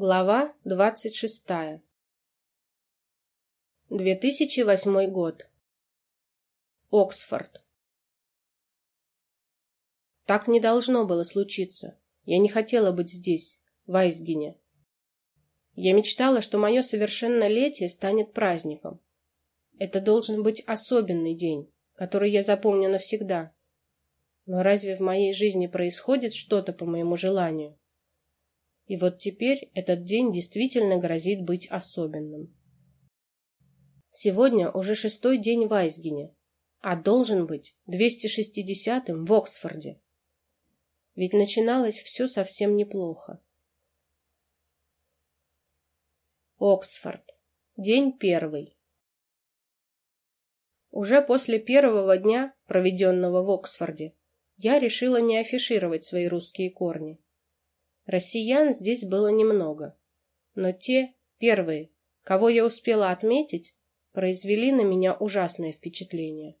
Глава двадцать шестая. 2008 год. Оксфорд. Так не должно было случиться. Я не хотела быть здесь, в Айсгене. Я мечтала, что мое совершеннолетие станет праздником. Это должен быть особенный день, который я запомню навсегда. Но разве в моей жизни происходит что-то по моему желанию? И вот теперь этот день действительно грозит быть особенным. Сегодня уже шестой день в Айсгене, а должен быть 260-м в Оксфорде. Ведь начиналось все совсем неплохо. Оксфорд. День первый. Уже после первого дня, проведенного в Оксфорде, я решила не афишировать свои русские корни. Россиян здесь было немного, но те, первые, кого я успела отметить, произвели на меня ужасное впечатление.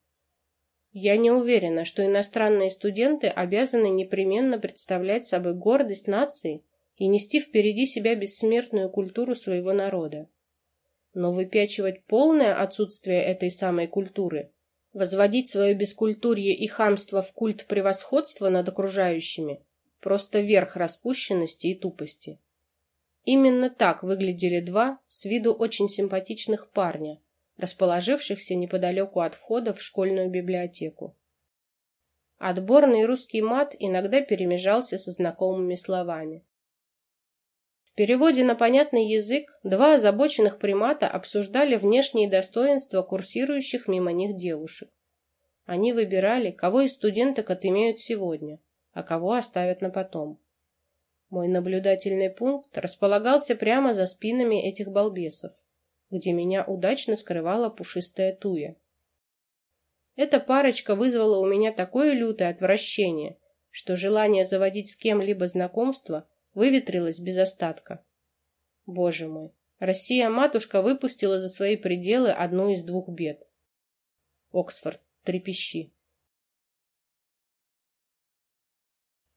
Я не уверена, что иностранные студенты обязаны непременно представлять собой гордость нации и нести впереди себя бессмертную культуру своего народа. Но выпячивать полное отсутствие этой самой культуры, возводить свое бескультурье и хамство в культ превосходства над окружающими – Просто верх распущенности и тупости. Именно так выглядели два с виду очень симпатичных парня, расположившихся неподалеку от входа в школьную библиотеку. Отборный русский мат иногда перемежался со знакомыми словами. В переводе на понятный язык два озабоченных примата обсуждали внешние достоинства курсирующих мимо них девушек. Они выбирали, кого из студенток отымеют сегодня – а кого оставят на потом. Мой наблюдательный пункт располагался прямо за спинами этих балбесов, где меня удачно скрывала пушистая туя. Эта парочка вызвала у меня такое лютое отвращение, что желание заводить с кем-либо знакомство выветрилось без остатка. Боже мой, Россия-матушка выпустила за свои пределы одну из двух бед. Оксфорд, трепещи.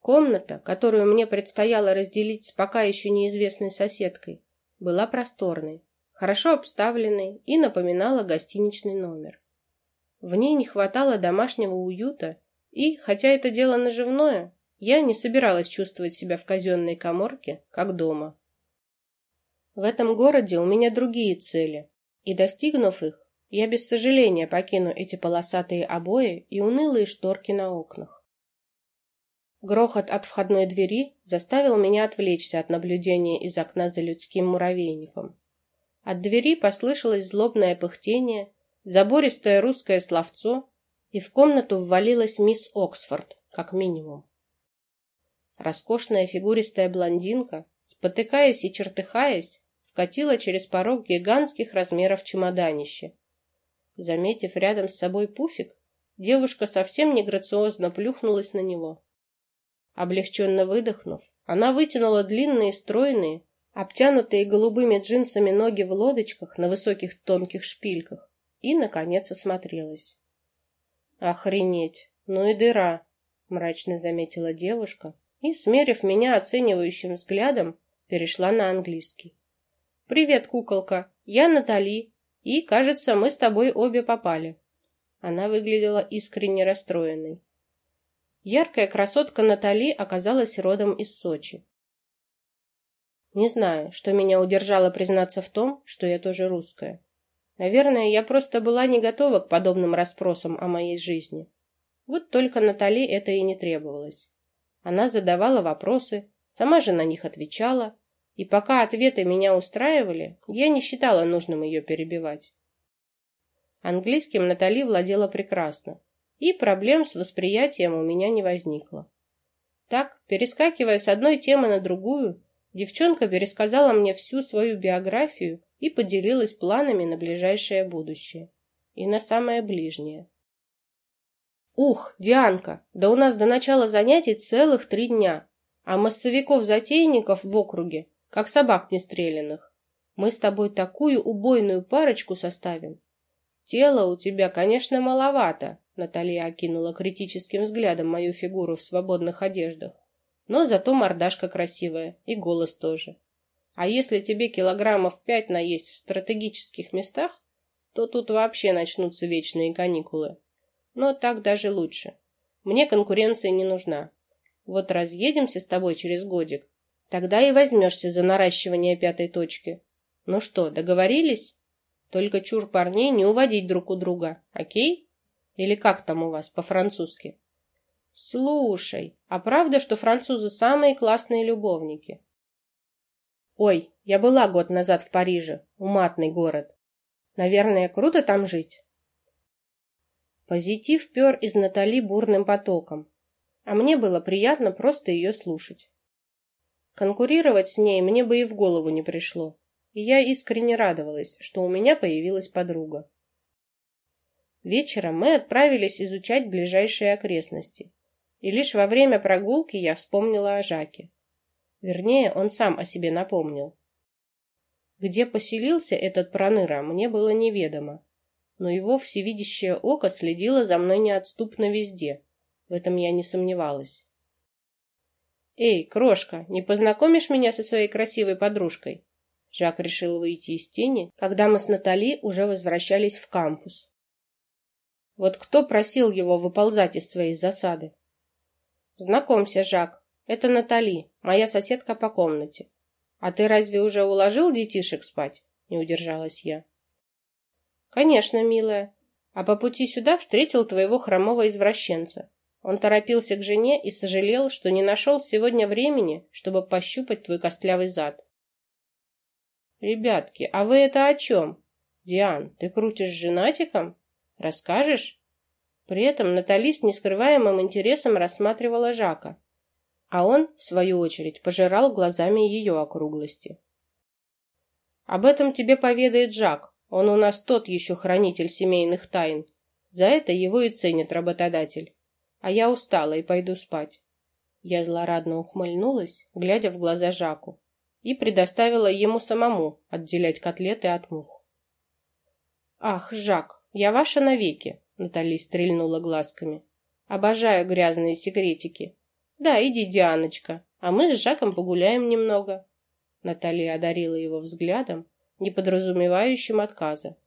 Комната, которую мне предстояло разделить с пока еще неизвестной соседкой, была просторной, хорошо обставленной и напоминала гостиничный номер. В ней не хватало домашнего уюта, и, хотя это дело наживное, я не собиралась чувствовать себя в казенной коморке, как дома. В этом городе у меня другие цели, и, достигнув их, я без сожаления покину эти полосатые обои и унылые шторки на окнах. Грохот от входной двери заставил меня отвлечься от наблюдения из окна за людским муравейником. От двери послышалось злобное пыхтение, забористое русское словцо, и в комнату ввалилась мисс Оксфорд, как минимум. Роскошная фигуристая блондинка, спотыкаясь и чертыхаясь, вкатила через порог гигантских размеров чемоданище. Заметив рядом с собой пуфик, девушка совсем неграциозно плюхнулась на него. Облегченно выдохнув, она вытянула длинные, стройные, обтянутые голубыми джинсами ноги в лодочках на высоких тонких шпильках и, наконец, осмотрелась. «Охренеть! Ну и дыра!» — мрачно заметила девушка и, смерив меня оценивающим взглядом, перешла на английский. «Привет, куколка! Я Натали, и, кажется, мы с тобой обе попали». Она выглядела искренне расстроенной. Яркая красотка Натали оказалась родом из Сочи. Не знаю, что меня удержало признаться в том, что я тоже русская. Наверное, я просто была не готова к подобным расспросам о моей жизни. Вот только Натали это и не требовалось. Она задавала вопросы, сама же на них отвечала, и пока ответы меня устраивали, я не считала нужным ее перебивать. Английским Натали владела прекрасно, и проблем с восприятием у меня не возникло. Так, перескакивая с одной темы на другую, девчонка пересказала мне всю свою биографию и поделилась планами на ближайшее будущее и на самое ближнее. Ух, Дианка, да у нас до начала занятий целых три дня, а массовиков-затейников в округе, как собак нестреляных. Мы с тобой такую убойную парочку составим. Тело у тебя, конечно, маловато, Наталья окинула критическим взглядом мою фигуру в свободных одеждах. Но зато мордашка красивая, и голос тоже. А если тебе килограммов пять наесть в стратегических местах, то тут вообще начнутся вечные каникулы. Но так даже лучше. Мне конкуренция не нужна. Вот разъедемся с тобой через годик, тогда и возьмешься за наращивание пятой точки. Ну что, договорились? Только чур парней не уводить друг у друга, окей? Или как там у вас по-французски? Слушай, а правда, что французы самые классные любовники? Ой, я была год назад в Париже, уматный город. Наверное, круто там жить. Позитив пер из Натали бурным потоком, а мне было приятно просто ее слушать. Конкурировать с ней мне бы и в голову не пришло, и я искренне радовалась, что у меня появилась подруга. Вечером мы отправились изучать ближайшие окрестности, и лишь во время прогулки я вспомнила о Жаке. Вернее, он сам о себе напомнил. Где поселился этот проныра, мне было неведомо, но его всевидящее око следило за мной неотступно везде. В этом я не сомневалась. «Эй, крошка, не познакомишь меня со своей красивой подружкой?» Жак решил выйти из тени, когда мы с Натали уже возвращались в кампус. Вот кто просил его выползать из своей засады? Знакомься, Жак, это Натали, моя соседка по комнате. А ты разве уже уложил детишек спать? Не удержалась я. Конечно, милая. А по пути сюда встретил твоего хромого извращенца. Он торопился к жене и сожалел, что не нашел сегодня времени, чтобы пощупать твой костлявый зад. Ребятки, а вы это о чем? Диан, ты крутишь с женатиком? Расскажешь? При этом Натали с нескрываемым интересом рассматривала Жака, а он, в свою очередь, пожирал глазами ее округлости. Об этом тебе поведает Жак, он у нас тот еще хранитель семейных тайн. За это его и ценит работодатель. А я устала и пойду спать. Я злорадно ухмыльнулась, глядя в глаза Жаку, и предоставила ему самому отделять котлеты от мух. Ах, Жак, я ваша навеки, Натали стрельнула глазками. Обожаю грязные секретики. Да, иди, Дианочка, а мы с Жаком погуляем немного. Наталья одарила его взглядом, не подразумевающим отказа.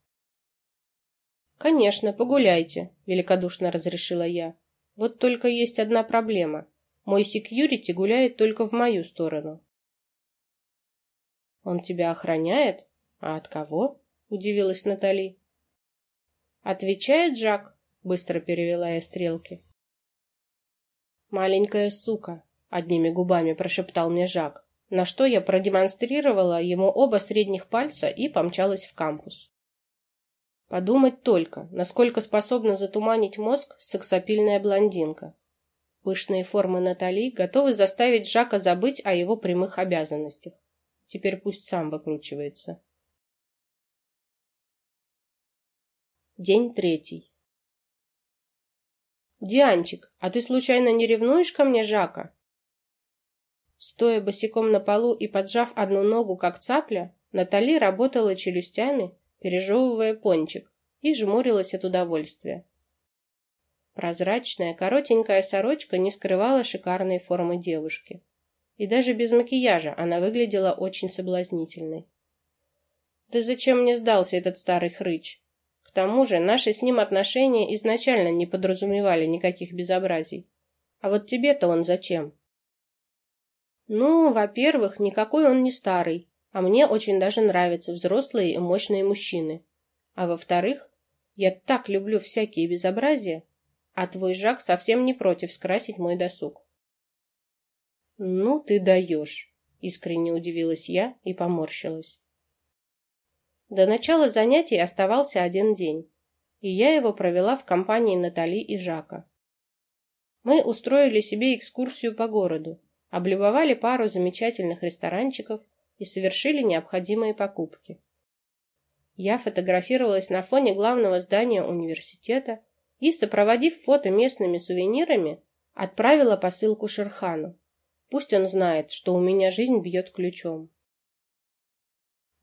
«Конечно, погуляйте», — великодушно разрешила я. «Вот только есть одна проблема. Мой секьюрити гуляет только в мою сторону». «Он тебя охраняет? А от кого?» — удивилась Натали. «Отвечает Жак», — быстро перевела я стрелки. «Маленькая сука», — одними губами прошептал мне Жак на что я продемонстрировала ему оба средних пальца и помчалась в кампус. Подумать только, насколько способна затуманить мозг сексапильная блондинка. Пышные формы Натали готовы заставить Жака забыть о его прямых обязанностях. Теперь пусть сам выкручивается. День третий. Дианчик, а ты случайно не ревнуешь ко мне Жака? Стоя босиком на полу и поджав одну ногу, как цапля, Натали работала челюстями, пережевывая пончик, и жмурилась от удовольствия. Прозрачная, коротенькая сорочка не скрывала шикарной формы девушки. И даже без макияжа она выглядела очень соблазнительной. Да зачем мне сдался этот старый хрыч? Тому же наши с ним отношения изначально не подразумевали никаких безобразий. А вот тебе-то он зачем? Ну, во-первых, никакой он не старый, а мне очень даже нравятся взрослые и мощные мужчины. А во-вторых, я так люблю всякие безобразия, а твой Жак совсем не против скрасить мой досуг. Ну ты даешь, искренне удивилась я и поморщилась. До начала занятий оставался один день, и я его провела в компании Натали и Жака. Мы устроили себе экскурсию по городу, облюбовали пару замечательных ресторанчиков и совершили необходимые покупки. Я фотографировалась на фоне главного здания университета и, сопроводив фото местными сувенирами, отправила посылку Шерхану. Пусть он знает, что у меня жизнь бьет ключом.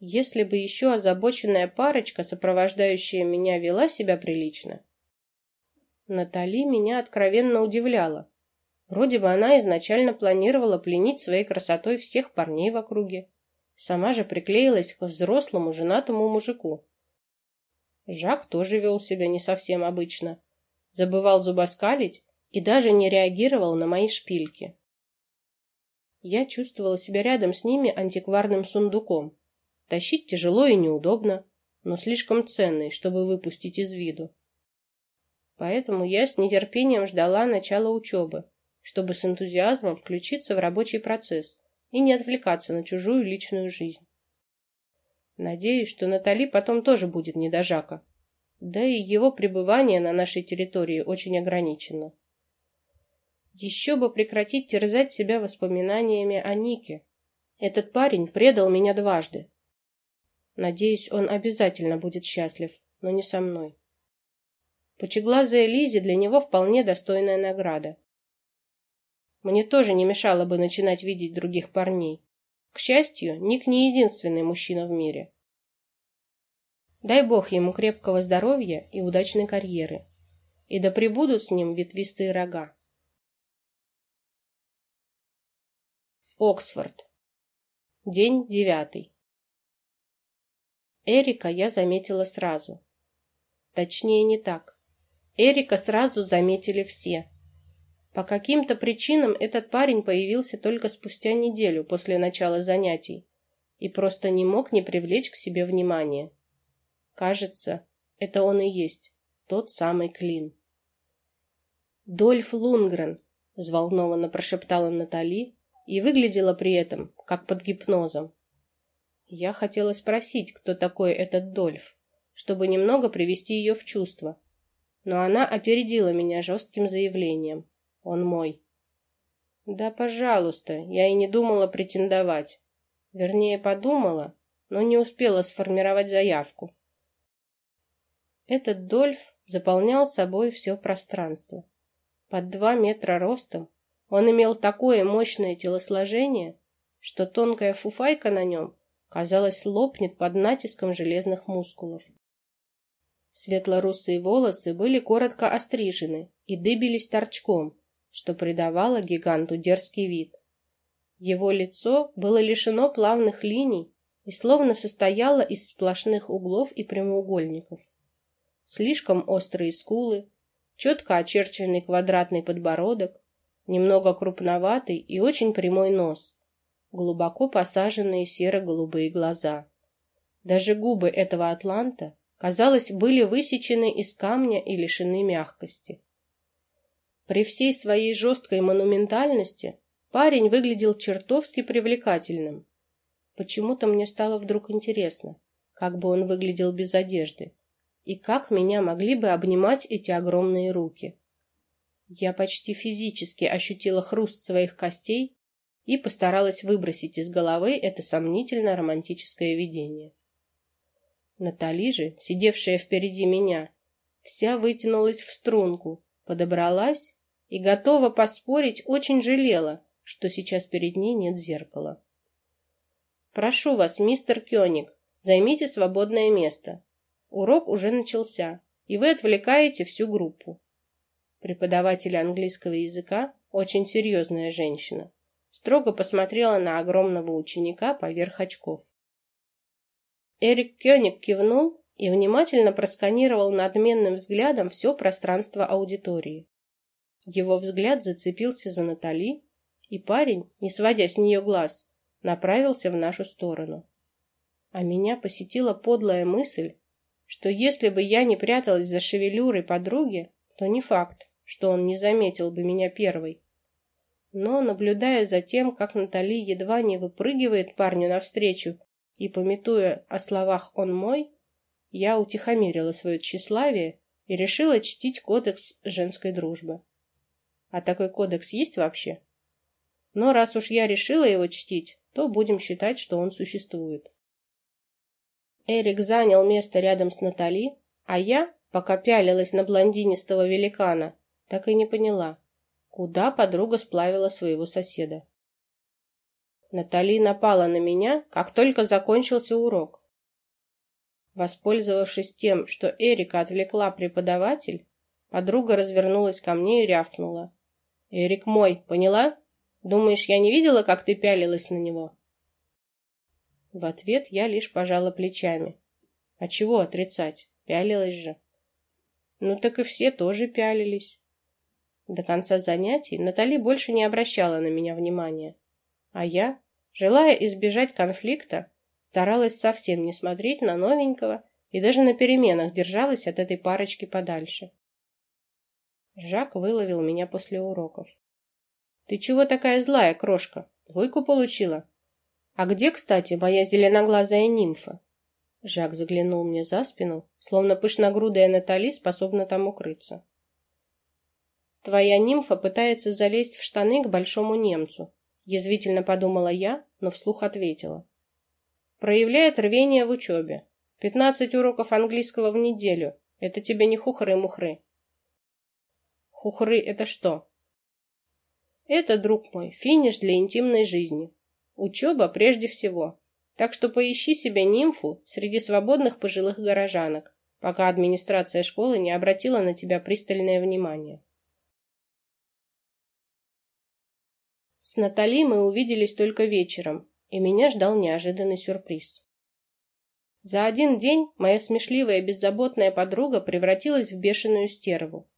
Если бы еще озабоченная парочка, сопровождающая меня, вела себя прилично. Натали меня откровенно удивляла. Вроде бы она изначально планировала пленить своей красотой всех парней в округе. Сама же приклеилась к взрослому женатому мужику. Жак тоже вел себя не совсем обычно. Забывал зубоскалить и даже не реагировал на мои шпильки. Я чувствовала себя рядом с ними антикварным сундуком. Тащить тяжело и неудобно, но слишком ценный, чтобы выпустить из виду. Поэтому я с нетерпением ждала начала учебы, чтобы с энтузиазмом включиться в рабочий процесс и не отвлекаться на чужую личную жизнь. Надеюсь, что Натали потом тоже будет не до Жака. Да и его пребывание на нашей территории очень ограничено. Еще бы прекратить терзать себя воспоминаниями о Нике. Этот парень предал меня дважды. Надеюсь, он обязательно будет счастлив, но не со мной. Пучеглазая Лизи для него вполне достойная награда. Мне тоже не мешало бы начинать видеть других парней. К счастью, Ник не единственный мужчина в мире. Дай бог ему крепкого здоровья и удачной карьеры. И да пребудут с ним ветвистые рога. Оксфорд. День девятый. Эрика я заметила сразу. Точнее, не так. Эрика сразу заметили все. По каким-то причинам этот парень появился только спустя неделю после начала занятий и просто не мог не привлечь к себе внимания. Кажется, это он и есть, тот самый Клин. «Дольф Лунгрен», — взволнованно прошептала Натали и выглядела при этом, как под гипнозом. Я хотела спросить, кто такой этот Дольф, чтобы немного привести ее в чувство, но она опередила меня жестким заявлением. Он мой. Да, пожалуйста, я и не думала претендовать. Вернее, подумала, но не успела сформировать заявку. Этот Дольф заполнял собой все пространство. Под два метра ростом он имел такое мощное телосложение, что тонкая фуфайка на нем, казалось, лопнет под натиском железных мускулов. Светло-русые волосы были коротко острижены и дыбились торчком, что придавало гиганту дерзкий вид. Его лицо было лишено плавных линий и словно состояло из сплошных углов и прямоугольников. Слишком острые скулы, четко очерченный квадратный подбородок, немного крупноватый и очень прямой нос, глубоко посаженные серо-голубые глаза. Даже губы этого атланта, казалось, были высечены из камня и лишены мягкости. При всей своей жесткой монументальности парень выглядел чертовски привлекательным. Почему-то мне стало вдруг интересно, как бы он выглядел без одежды, и как меня могли бы обнимать эти огромные руки. Я почти физически ощутила хруст своих костей и постаралась выбросить из головы это сомнительно романтическое видение. Натали же, сидевшая впереди меня, вся вытянулась в струнку, подобралась и, готова поспорить, очень жалела, что сейчас перед ней нет зеркала. «Прошу вас, мистер Кёник, займите свободное место. Урок уже начался, и вы отвлекаете всю группу». Преподаватель английского языка, очень серьезная женщина, строго посмотрела на огромного ученика поверх очков. Эрик Кёник кивнул и внимательно просканировал надменным взглядом все пространство аудитории. Его взгляд зацепился за Натали, и парень, не сводя с нее глаз, направился в нашу сторону. А меня посетила подлая мысль, что если бы я не пряталась за шевелюрой подруги, то не факт, что он не заметил бы меня первой. Но, наблюдая за тем, как Натали едва не выпрыгивает парню навстречу и пометуя о словах «он мой», я утихомирила свое тщеславие и решила чтить кодекс женской дружбы. А такой кодекс есть вообще? Но раз уж я решила его чтить, то будем считать, что он существует. Эрик занял место рядом с Натали, а я, пока пялилась на блондинистого великана, так и не поняла, куда подруга сплавила своего соседа. Натали напала на меня, как только закончился урок. Воспользовавшись тем, что Эрика отвлекла преподаватель, подруга развернулась ко мне и рявкнула. «Эрик мой, поняла? Думаешь, я не видела, как ты пялилась на него?» В ответ я лишь пожала плечами. А чего отрицать? Пялилась же. Ну так и все тоже пялились. До конца занятий Натали больше не обращала на меня внимания. А я, желая избежать конфликта, старалась совсем не смотреть на новенького и даже на переменах держалась от этой парочки подальше. Жак выловил меня после уроков. «Ты чего такая злая, крошка? Двойку получила?» «А где, кстати, моя зеленоглазая нимфа?» Жак заглянул мне за спину, словно пышногрудая Натали способна там укрыться. «Твоя нимфа пытается залезть в штаны к большому немцу», язвительно подумала я, но вслух ответила. «Проявляет рвение в учебе. Пятнадцать уроков английского в неделю. Это тебе не хухры-мухры». «Хухры — это что?» «Это, друг мой, финиш для интимной жизни. Учеба прежде всего. Так что поищи себе нимфу среди свободных пожилых горожанок, пока администрация школы не обратила на тебя пристальное внимание». С Натали мы увиделись только вечером, и меня ждал неожиданный сюрприз. За один день моя смешливая беззаботная подруга превратилась в бешеную стерву.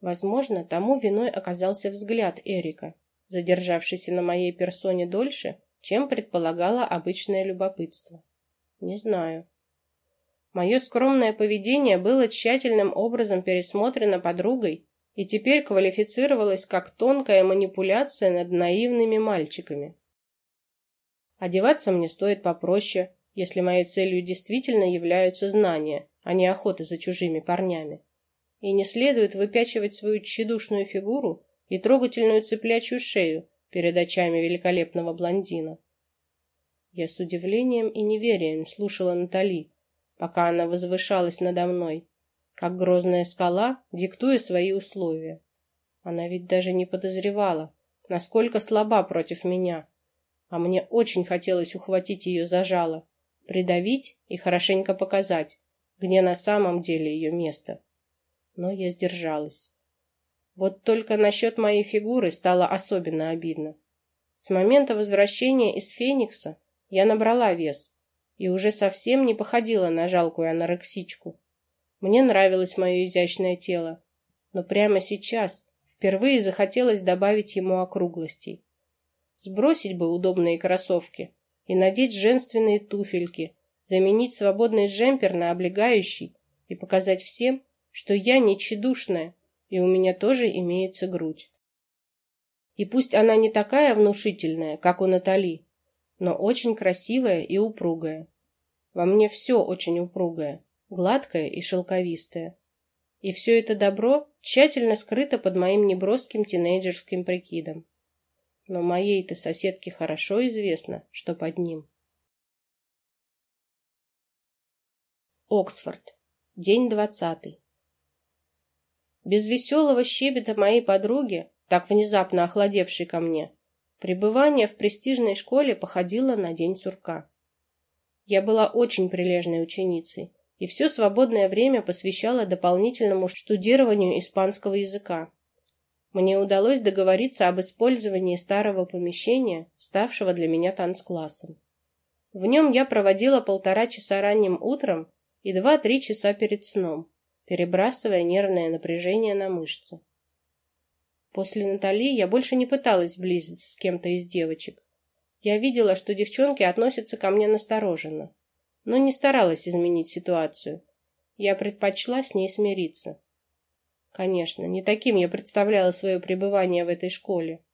Возможно, тому виной оказался взгляд Эрика, задержавшийся на моей персоне дольше, чем предполагало обычное любопытство. Не знаю. Мое скромное поведение было тщательным образом пересмотрено подругой и теперь квалифицировалась как тонкая манипуляция над наивными мальчиками. Одеваться мне стоит попроще, если моей целью действительно являются знания, а не охота за чужими парнями. И не следует выпячивать свою тщедушную фигуру и трогательную цыплячью шею перед очами великолепного блондина. Я с удивлением и неверием слушала Натали, пока она возвышалась надо мной, как грозная скала, диктуя свои условия. Она ведь даже не подозревала, насколько слаба против меня, а мне очень хотелось ухватить ее за жало, придавить и хорошенько показать, где на самом деле ее место. Но я сдержалась. Вот только насчет моей фигуры стало особенно обидно. С момента возвращения из Феникса я набрала вес и уже совсем не походила на жалкую анорексичку. Мне нравилось мое изящное тело, но прямо сейчас впервые захотелось добавить ему округлостей. Сбросить бы удобные кроссовки и надеть женственные туфельки, заменить свободный джемпер на облегающий и показать всем, что я не тщедушная, и у меня тоже имеется грудь. И пусть она не такая внушительная, как у Натали, но очень красивая и упругая. Во мне все очень упругое гладкое и шелковистое. И все это добро тщательно скрыто под моим неброским тинейджерским прикидом. Но моей-то соседке хорошо известно, что под ним. Оксфорд. День двадцатый. Без веселого щебета моей подруги, так внезапно охладевшей ко мне, пребывание в престижной школе походило на день сурка. Я была очень прилежной ученицей, и все свободное время посвящала дополнительному штудированию испанского языка. Мне удалось договориться об использовании старого помещения, ставшего для меня танцклассом. В нем я проводила полтора часа ранним утром и два-три часа перед сном, перебрасывая нервное напряжение на мышцы. После Натали я больше не пыталась сблизиться с кем-то из девочек. Я видела, что девчонки относятся ко мне настороженно но не старалась изменить ситуацию. Я предпочла с ней смириться. Конечно, не таким я представляла свое пребывание в этой школе.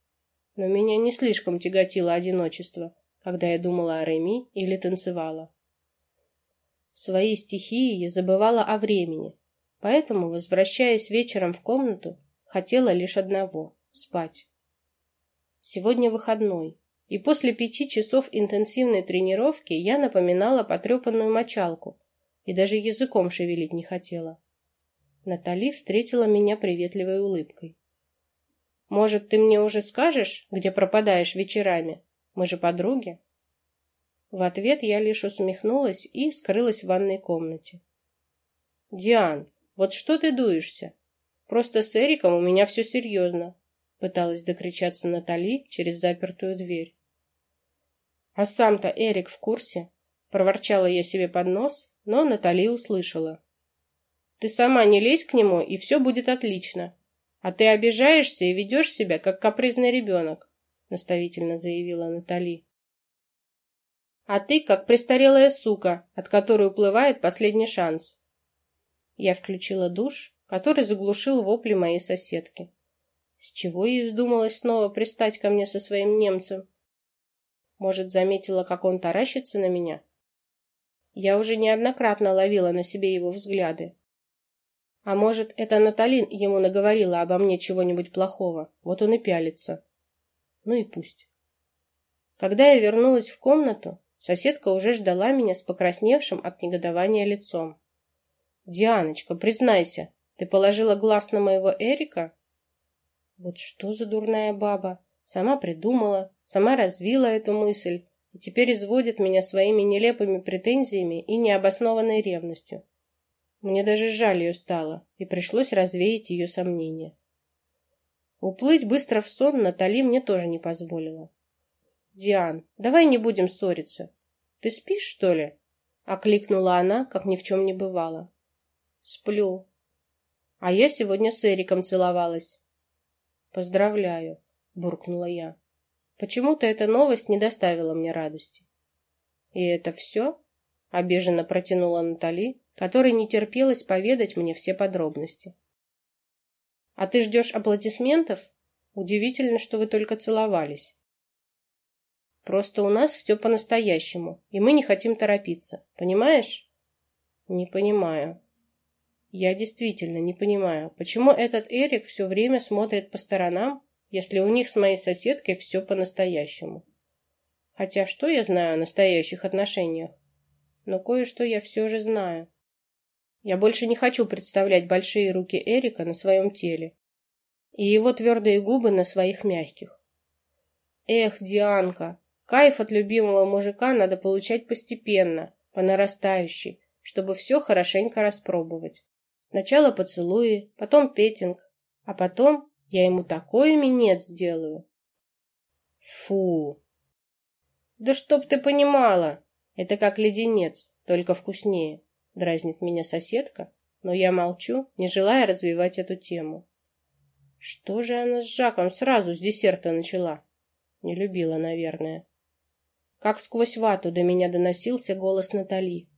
Но меня не слишком тяготило одиночество, когда я думала о Реми или танцевала. В своей стихии я забывала о времени, поэтому, возвращаясь вечером в комнату, хотела лишь одного — спать. Сегодня выходной, и после пяти часов интенсивной тренировки я напоминала потрепанную мочалку и даже языком шевелить не хотела. Натали встретила меня приветливой улыбкой. «Может, ты мне уже скажешь, где пропадаешь вечерами? Мы же подруги?» В ответ я лишь усмехнулась и скрылась в ванной комнате. «Диан, вот что ты дуешься? Просто с Эриком у меня все серьезно», пыталась докричаться Натали через запертую дверь. А сам-то Эрик в курсе, проворчала я себе под нос, но Натали услышала. Ты сама не лезь к нему, и все будет отлично. А ты обижаешься и ведешь себя, как капризный ребенок», — наставительно заявила Натали. «А ты, как престарелая сука, от которой уплывает последний шанс». Я включила душ, который заглушил вопли моей соседки. С чего ей вздумалось снова пристать ко мне со своим немцем? Может, заметила, как он таращится на меня? Я уже неоднократно ловила на себе его взгляды. А может, это Наталин ему наговорила обо мне чего-нибудь плохого, вот он и пялится. Ну и пусть. Когда я вернулась в комнату, соседка уже ждала меня с покрасневшим от негодования лицом. «Дианочка, признайся, ты положила глаз на моего Эрика?» Вот что за дурная баба. Сама придумала, сама развила эту мысль и теперь изводит меня своими нелепыми претензиями и необоснованной ревностью. Мне даже жаль ее стало, и пришлось развеять ее сомнения. Уплыть быстро в сон Натали мне тоже не позволила. «Диан, давай не будем ссориться. Ты спишь, что ли?» Окликнула она, как ни в чем не бывало. «Сплю. А я сегодня с Эриком целовалась». «Поздравляю», — буркнула я. Почему-то эта новость не доставила мне радости. «И это все?» — обиженно протянула Натали, которой не терпелось поведать мне все подробности. «А ты ждешь аплодисментов? Удивительно, что вы только целовались. Просто у нас все по-настоящему, и мы не хотим торопиться. Понимаешь?» «Не понимаю». «Я действительно не понимаю, почему этот Эрик все время смотрит по сторонам, если у них с моей соседкой все по-настоящему. Хотя что я знаю о настоящих отношениях? Но кое-что я все же знаю. Я больше не хочу представлять большие руки Эрика на своем теле и его твердые губы на своих мягких. Эх, Дианка, кайф от любимого мужика надо получать постепенно, по нарастающей, чтобы все хорошенько распробовать. Сначала поцелуи, потом петинг, а потом я ему такой минет сделаю. Фу. Да чтоб ты понимала, это как леденец, только вкуснее дразнит меня соседка, но я молчу, не желая развивать эту тему. Что же она с Жаком сразу с десерта начала? Не любила, наверное. Как сквозь вату до меня доносился голос Натали.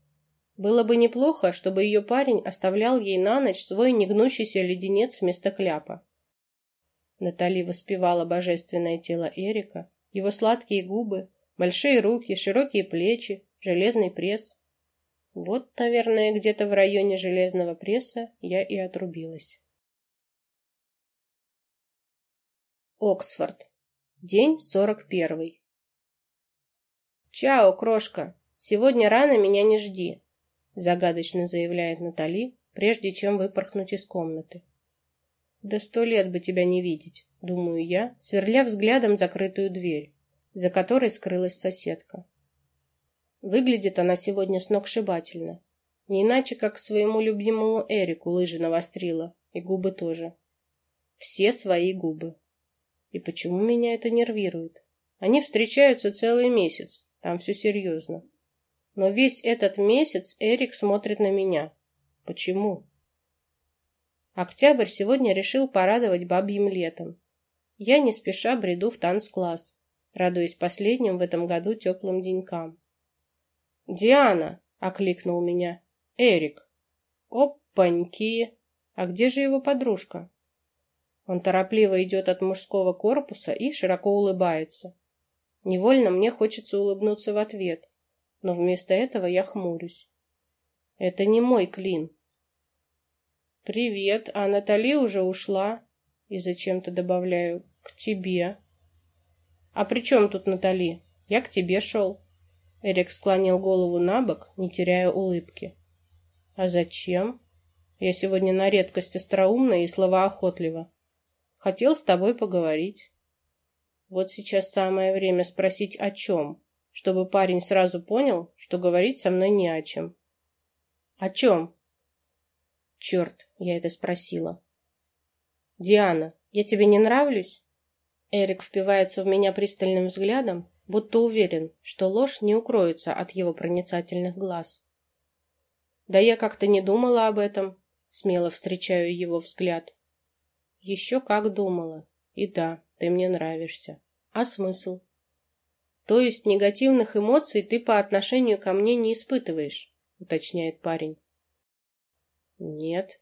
Было бы неплохо, чтобы ее парень оставлял ей на ночь свой негнущийся леденец вместо кляпа. Натали воспевала божественное тело Эрика, его сладкие губы, большие руки, широкие плечи, железный пресс. Вот, наверное, где-то в районе железного пресса я и отрубилась. Оксфорд. День сорок первый. «Чао, крошка! Сегодня рано меня не жди», загадочно заявляет Натали, прежде чем выпорхнуть из комнаты. «Да сто лет бы тебя не видеть», думаю я, сверля взглядом закрытую дверь, за которой скрылась соседка. Выглядит она сегодня сногсшибательно. Не иначе, как к своему любимому Эрику лыжи навострила, и губы тоже. Все свои губы. И почему меня это нервирует? Они встречаются целый месяц, там все серьезно. Но весь этот месяц Эрик смотрит на меня. Почему? Октябрь сегодня решил порадовать бабьим летом. Я не спеша бреду в танцкласс, радуясь последним в этом году теплым денькам. «Диана!» — окликнул меня. «Эрик!» «Опаньки! А где же его подружка?» Он торопливо идет от мужского корпуса и широко улыбается. Невольно мне хочется улыбнуться в ответ, но вместо этого я хмурюсь. Это не мой клин. «Привет, а Натали уже ушла?» И зачем-то добавляю «к тебе». «А при чем тут Натали? Я к тебе шел». Эрик склонил голову на бок, не теряя улыбки. «А зачем? Я сегодня на редкость остроумна и словоохотлива. Хотел с тобой поговорить. Вот сейчас самое время спросить о чем, чтобы парень сразу понял, что говорить со мной не о чем». «О чем?» «Черт, я это спросила». «Диана, я тебе не нравлюсь?» Эрик впивается в меня пристальным взглядом, будто уверен, что ложь не укроется от его проницательных глаз. Да я как-то не думала об этом, смело встречаю его взгляд. Еще как думала. И да, ты мне нравишься. А смысл? То есть негативных эмоций ты по отношению ко мне не испытываешь, уточняет парень. Нет.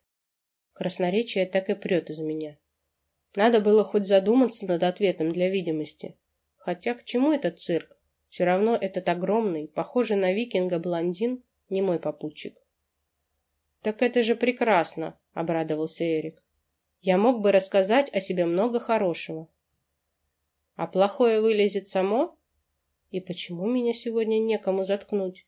Красноречие так и прет из меня. Надо было хоть задуматься над ответом для видимости. Хотя к чему этот цирк? Все равно этот огромный, похожий на викинга блондин, не мой попутчик. Так это же прекрасно, обрадовался Эрик. Я мог бы рассказать о себе много хорошего. А плохое вылезет само? И почему меня сегодня некому заткнуть?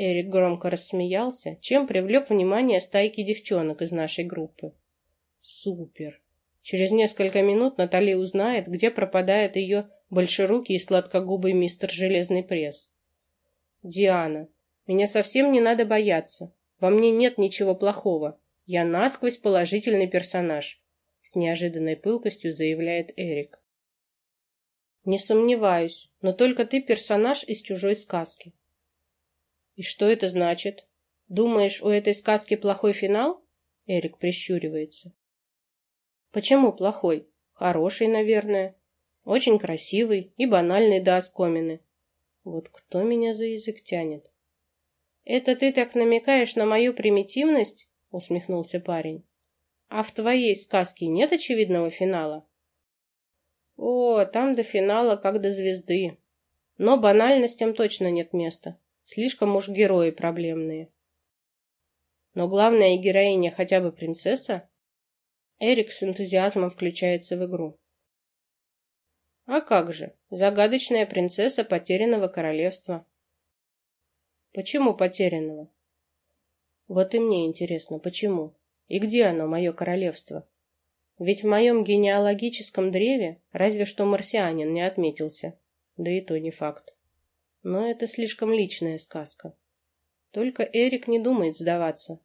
Эрик громко рассмеялся, чем привлек внимание стайки девчонок из нашей группы. Супер. Через несколько минут Натали узнает, где пропадает ее большерукий и сладкогубый мистер Железный пресс. Диана, меня совсем не надо бояться. Во мне нет ничего плохого. Я насквозь положительный персонаж, с неожиданной пылкостью заявляет Эрик. Не сомневаюсь, но только ты персонаж из чужой сказки. И что это значит? Думаешь, у этой сказки плохой финал? Эрик прищуривается. Почему плохой? Хороший, наверное. Очень красивый и банальный до оскомины. Вот кто меня за язык тянет? Это ты так намекаешь на мою примитивность? Усмехнулся парень. А в твоей сказке нет очевидного финала? О, там до финала как до звезды. Но банальностям точно нет места. Слишком уж герои проблемные. Но главная героиня хотя бы принцесса, Эрик с энтузиазмом включается в игру. А как же? Загадочная принцесса потерянного королевства. Почему потерянного? Вот и мне интересно, почему? И где оно, мое королевство? Ведь в моем генеалогическом древе разве что марсианин не отметился. Да и то не факт. Но это слишком личная сказка. Только Эрик не думает сдаваться.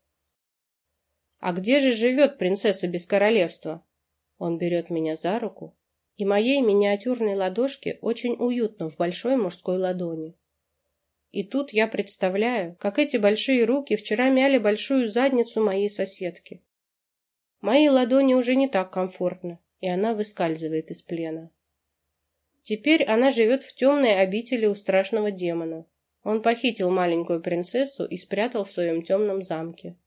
А где же живет принцесса без королевства? Он берет меня за руку, и моей миниатюрной ладошке очень уютно в большой мужской ладони. И тут я представляю, как эти большие руки вчера мяли большую задницу моей соседки. Моей ладони уже не так комфортно, и она выскальзывает из плена. Теперь она живет в темной обители у страшного демона. Он похитил маленькую принцессу и спрятал в своем темном замке.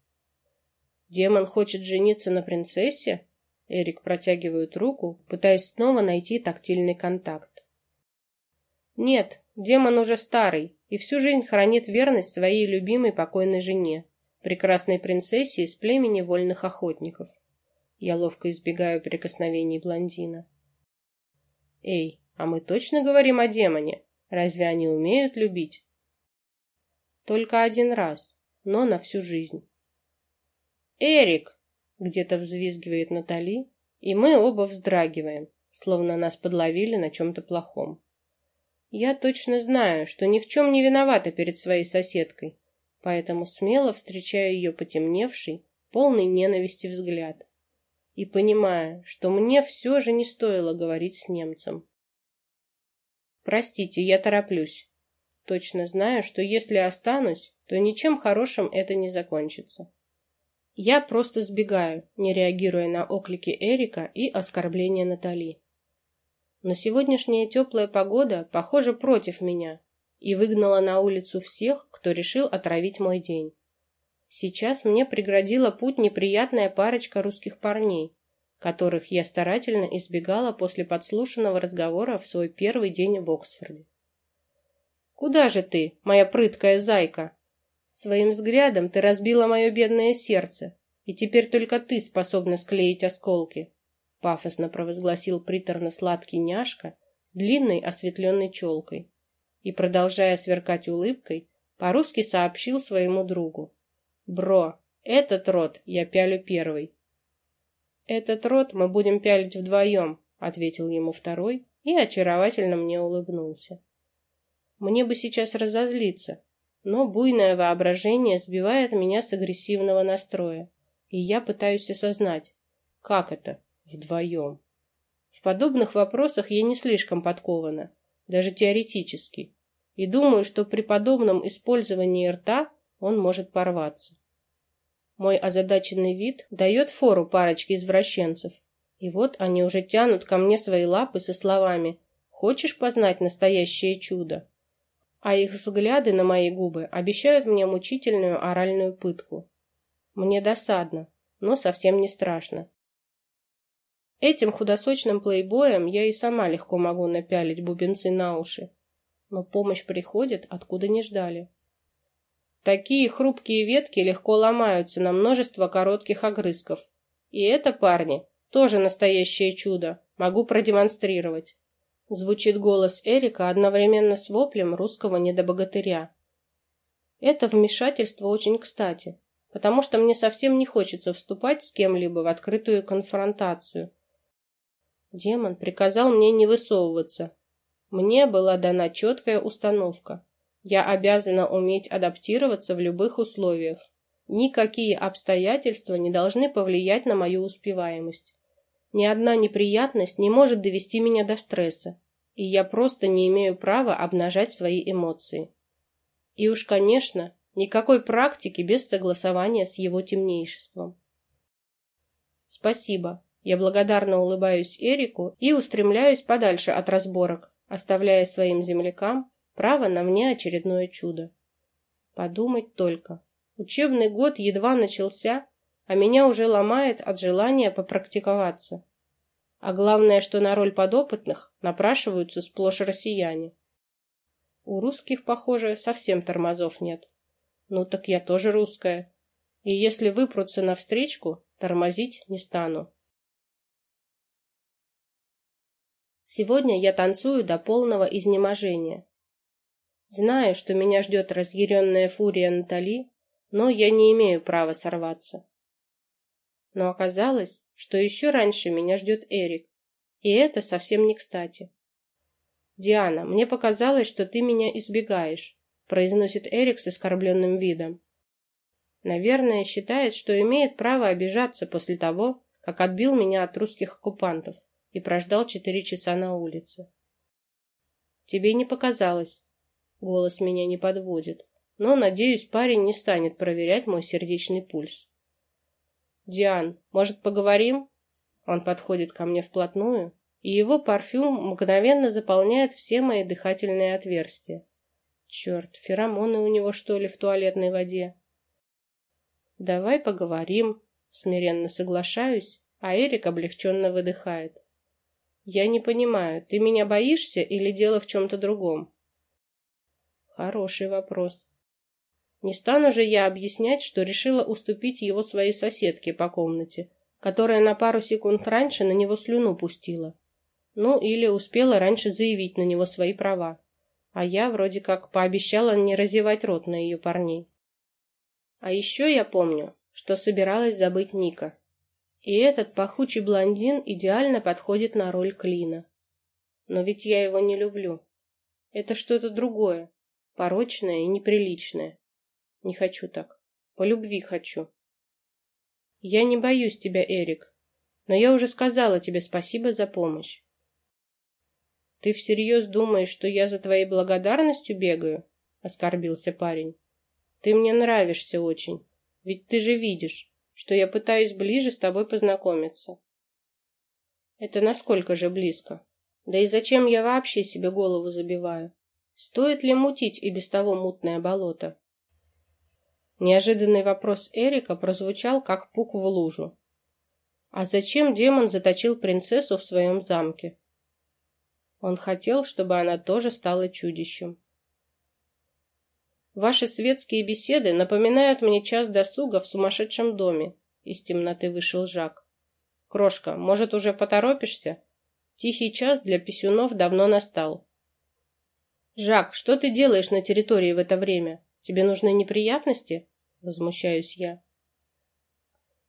Демон хочет жениться на принцессе? Эрик протягивает руку, пытаясь снова найти тактильный контакт. Нет, демон уже старый и всю жизнь хранит верность своей любимой покойной жене, прекрасной принцессе из племени вольных охотников. Я ловко избегаю прикосновений блондина. Эй, а мы точно говорим о демоне? Разве они умеют любить? Только один раз, но на всю жизнь. «Эрик!» — где-то взвизгивает Натали, и мы оба вздрагиваем, словно нас подловили на чем-то плохом. Я точно знаю, что ни в чем не виновата перед своей соседкой, поэтому смело встречаю ее потемневший, полный ненависти взгляд. И понимаю, что мне все же не стоило говорить с немцем. Простите, я тороплюсь. Точно знаю, что если останусь, то ничем хорошим это не закончится. Я просто сбегаю, не реагируя на оклики Эрика и оскорбления Натали. Но сегодняшняя теплая погода, похоже, против меня и выгнала на улицу всех, кто решил отравить мой день. Сейчас мне преградила путь неприятная парочка русских парней, которых я старательно избегала после подслушанного разговора в свой первый день в Оксфорде. «Куда же ты, моя прыткая зайка?» Своим взглядом ты разбила мое бедное сердце, и теперь только ты способна склеить осколки, пафосно провозгласил приторно-сладкий няшка с длинной осветленной челкой и, продолжая сверкать улыбкой, по-русски сообщил своему другу. «Бро, этот рот я пялю первый». «Этот рот мы будем пялить вдвоем», — ответил ему второй и очаровательно мне улыбнулся. «Мне бы сейчас разозлиться, но буйное воображение сбивает меня с агрессивного настроя, и я пытаюсь осознать, как это вдвоем. В подобных вопросах я не слишком подкована, даже теоретически, и думаю, что при подобном использовании рта он может порваться. Мой озадаченный вид дает фору парочке извращенцев, и вот они уже тянут ко мне свои лапы со словами «Хочешь познать настоящее чудо?» А их взгляды на мои губы обещают мне мучительную оральную пытку. Мне досадно, но совсем не страшно. Этим худосочным плейбоем я и сама легко могу напялить бубенцы на уши. Но помощь приходит, откуда не ждали. Такие хрупкие ветки легко ломаются на множество коротких огрызков. И это, парни, тоже настоящее чудо. Могу продемонстрировать. Звучит голос Эрика одновременно с воплем русского недобогатыря. Это вмешательство очень кстати, потому что мне совсем не хочется вступать с кем-либо в открытую конфронтацию. Демон приказал мне не высовываться. Мне была дана четкая установка. Я обязана уметь адаптироваться в любых условиях. Никакие обстоятельства не должны повлиять на мою успеваемость. Ни одна неприятность не может довести меня до стресса, и я просто не имею права обнажать свои эмоции. И уж, конечно, никакой практики без согласования с его темнейшеством. Спасибо. Я благодарно улыбаюсь Эрику и устремляюсь подальше от разборок, оставляя своим землякам право на внеочередное чудо. Подумать только. Учебный год едва начался, а меня уже ломает от желания попрактиковаться. А главное, что на роль подопытных напрашиваются сплошь россияне. У русских, похоже, совсем тормозов нет. Ну так я тоже русская. И если выпрутся навстречку, тормозить не стану. Сегодня я танцую до полного изнеможения. Знаю, что меня ждет разъяренная фурия Натали, но я не имею права сорваться. Но оказалось, что еще раньше меня ждет Эрик, и это совсем не кстати. «Диана, мне показалось, что ты меня избегаешь», произносит Эрик с оскорбленным видом. Наверное, считает, что имеет право обижаться после того, как отбил меня от русских оккупантов и прождал четыре часа на улице. Тебе не показалось. Голос меня не подводит, но, надеюсь, парень не станет проверять мой сердечный пульс. Диан, может, поговорим? Он подходит ко мне вплотную, и его парфюм мгновенно заполняет все мои дыхательные отверстия. Черт, феромоны у него что ли в туалетной воде? Давай поговорим, смиренно соглашаюсь, а Эрик облегченно выдыхает. Я не понимаю, ты меня боишься или дело в чем-то другом? Хороший вопрос. Не стану же я объяснять, что решила уступить его своей соседке по комнате, которая на пару секунд раньше на него слюну пустила. Ну, или успела раньше заявить на него свои права. А я вроде как пообещала не разевать рот на ее парней. А еще я помню, что собиралась забыть Ника. И этот пахучий блондин идеально подходит на роль Клина. Но ведь я его не люблю. Это что-то другое, порочное и неприличное. Не хочу так. По любви хочу. Я не боюсь тебя, Эрик, но я уже сказала тебе спасибо за помощь. Ты всерьез думаешь, что я за твоей благодарностью бегаю? Оскорбился парень. Ты мне нравишься очень, ведь ты же видишь, что я пытаюсь ближе с тобой познакомиться. Это насколько же близко? Да и зачем я вообще себе голову забиваю? Стоит ли мутить и без того мутное болото? Неожиданный вопрос Эрика прозвучал, как пук в лужу. А зачем демон заточил принцессу в своем замке? Он хотел, чтобы она тоже стала чудищем. Ваши светские беседы напоминают мне час досуга в сумасшедшем доме. Из темноты вышел Жак. Крошка, может, уже поторопишься? Тихий час для писюнов давно настал. Жак, что ты делаешь на территории в это время? Тебе нужны неприятности? Возмущаюсь я.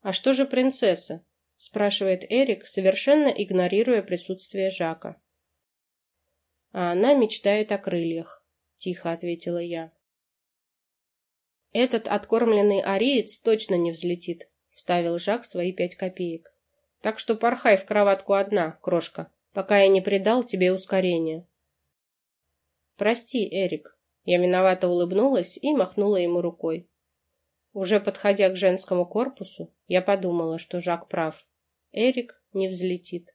А что же принцесса? спрашивает Эрик, совершенно игнорируя присутствие Жака. А она мечтает о крыльях, тихо ответила я. Этот откормленный ариец точно не взлетит, вставил Жак свои пять копеек. Так что порхай в кроватку одна, крошка, пока я не придал тебе ускорения. Прости, Эрик. Я виновато улыбнулась и махнула ему рукой. Уже подходя к женскому корпусу, я подумала, что Жак прав. Эрик не взлетит.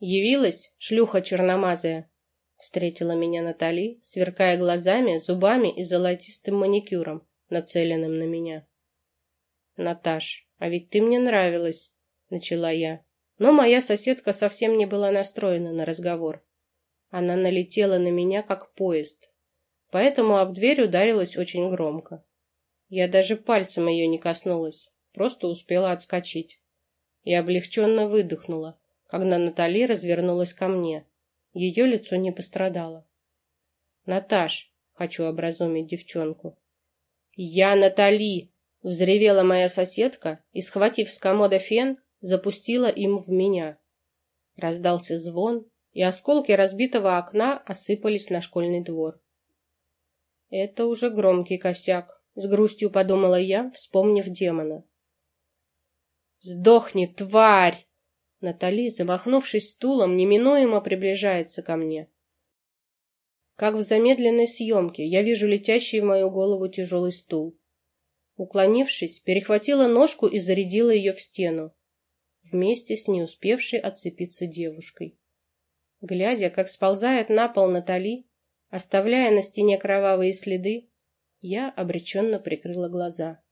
Явилась шлюха черномазая. Встретила меня Натали, сверкая глазами, зубами и золотистым маникюром, нацеленным на меня. Наташ, а ведь ты мне нравилась, начала я. Но моя соседка совсем не была настроена на разговор. Она налетела на меня как поезд, поэтому об дверь ударилась очень громко. Я даже пальцем ее не коснулась, просто успела отскочить. И облегченно выдохнула, когда Натали развернулась ко мне. Ее лицо не пострадало. «Наташ!» — хочу образумить девчонку. «Я Натали!» — взревела моя соседка и, схватив с комода фен, запустила им в меня. Раздался звон, и осколки разбитого окна осыпались на школьный двор. Это уже громкий косяк, с грустью подумала я, вспомнив демона. Сдохни, тварь! Натали, замахнувшись стулом, неминуемо приближается ко мне. Как в замедленной съемке, я вижу летящий в мою голову тяжелый стул. Уклонившись, перехватила ножку и зарядила ее в стену, вместе с не успевшей отцепиться девушкой. Глядя, как сползает на пол Натали, оставляя на стене кровавые следы, я обреченно прикрыла глаза.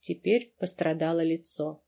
Теперь пострадало лицо.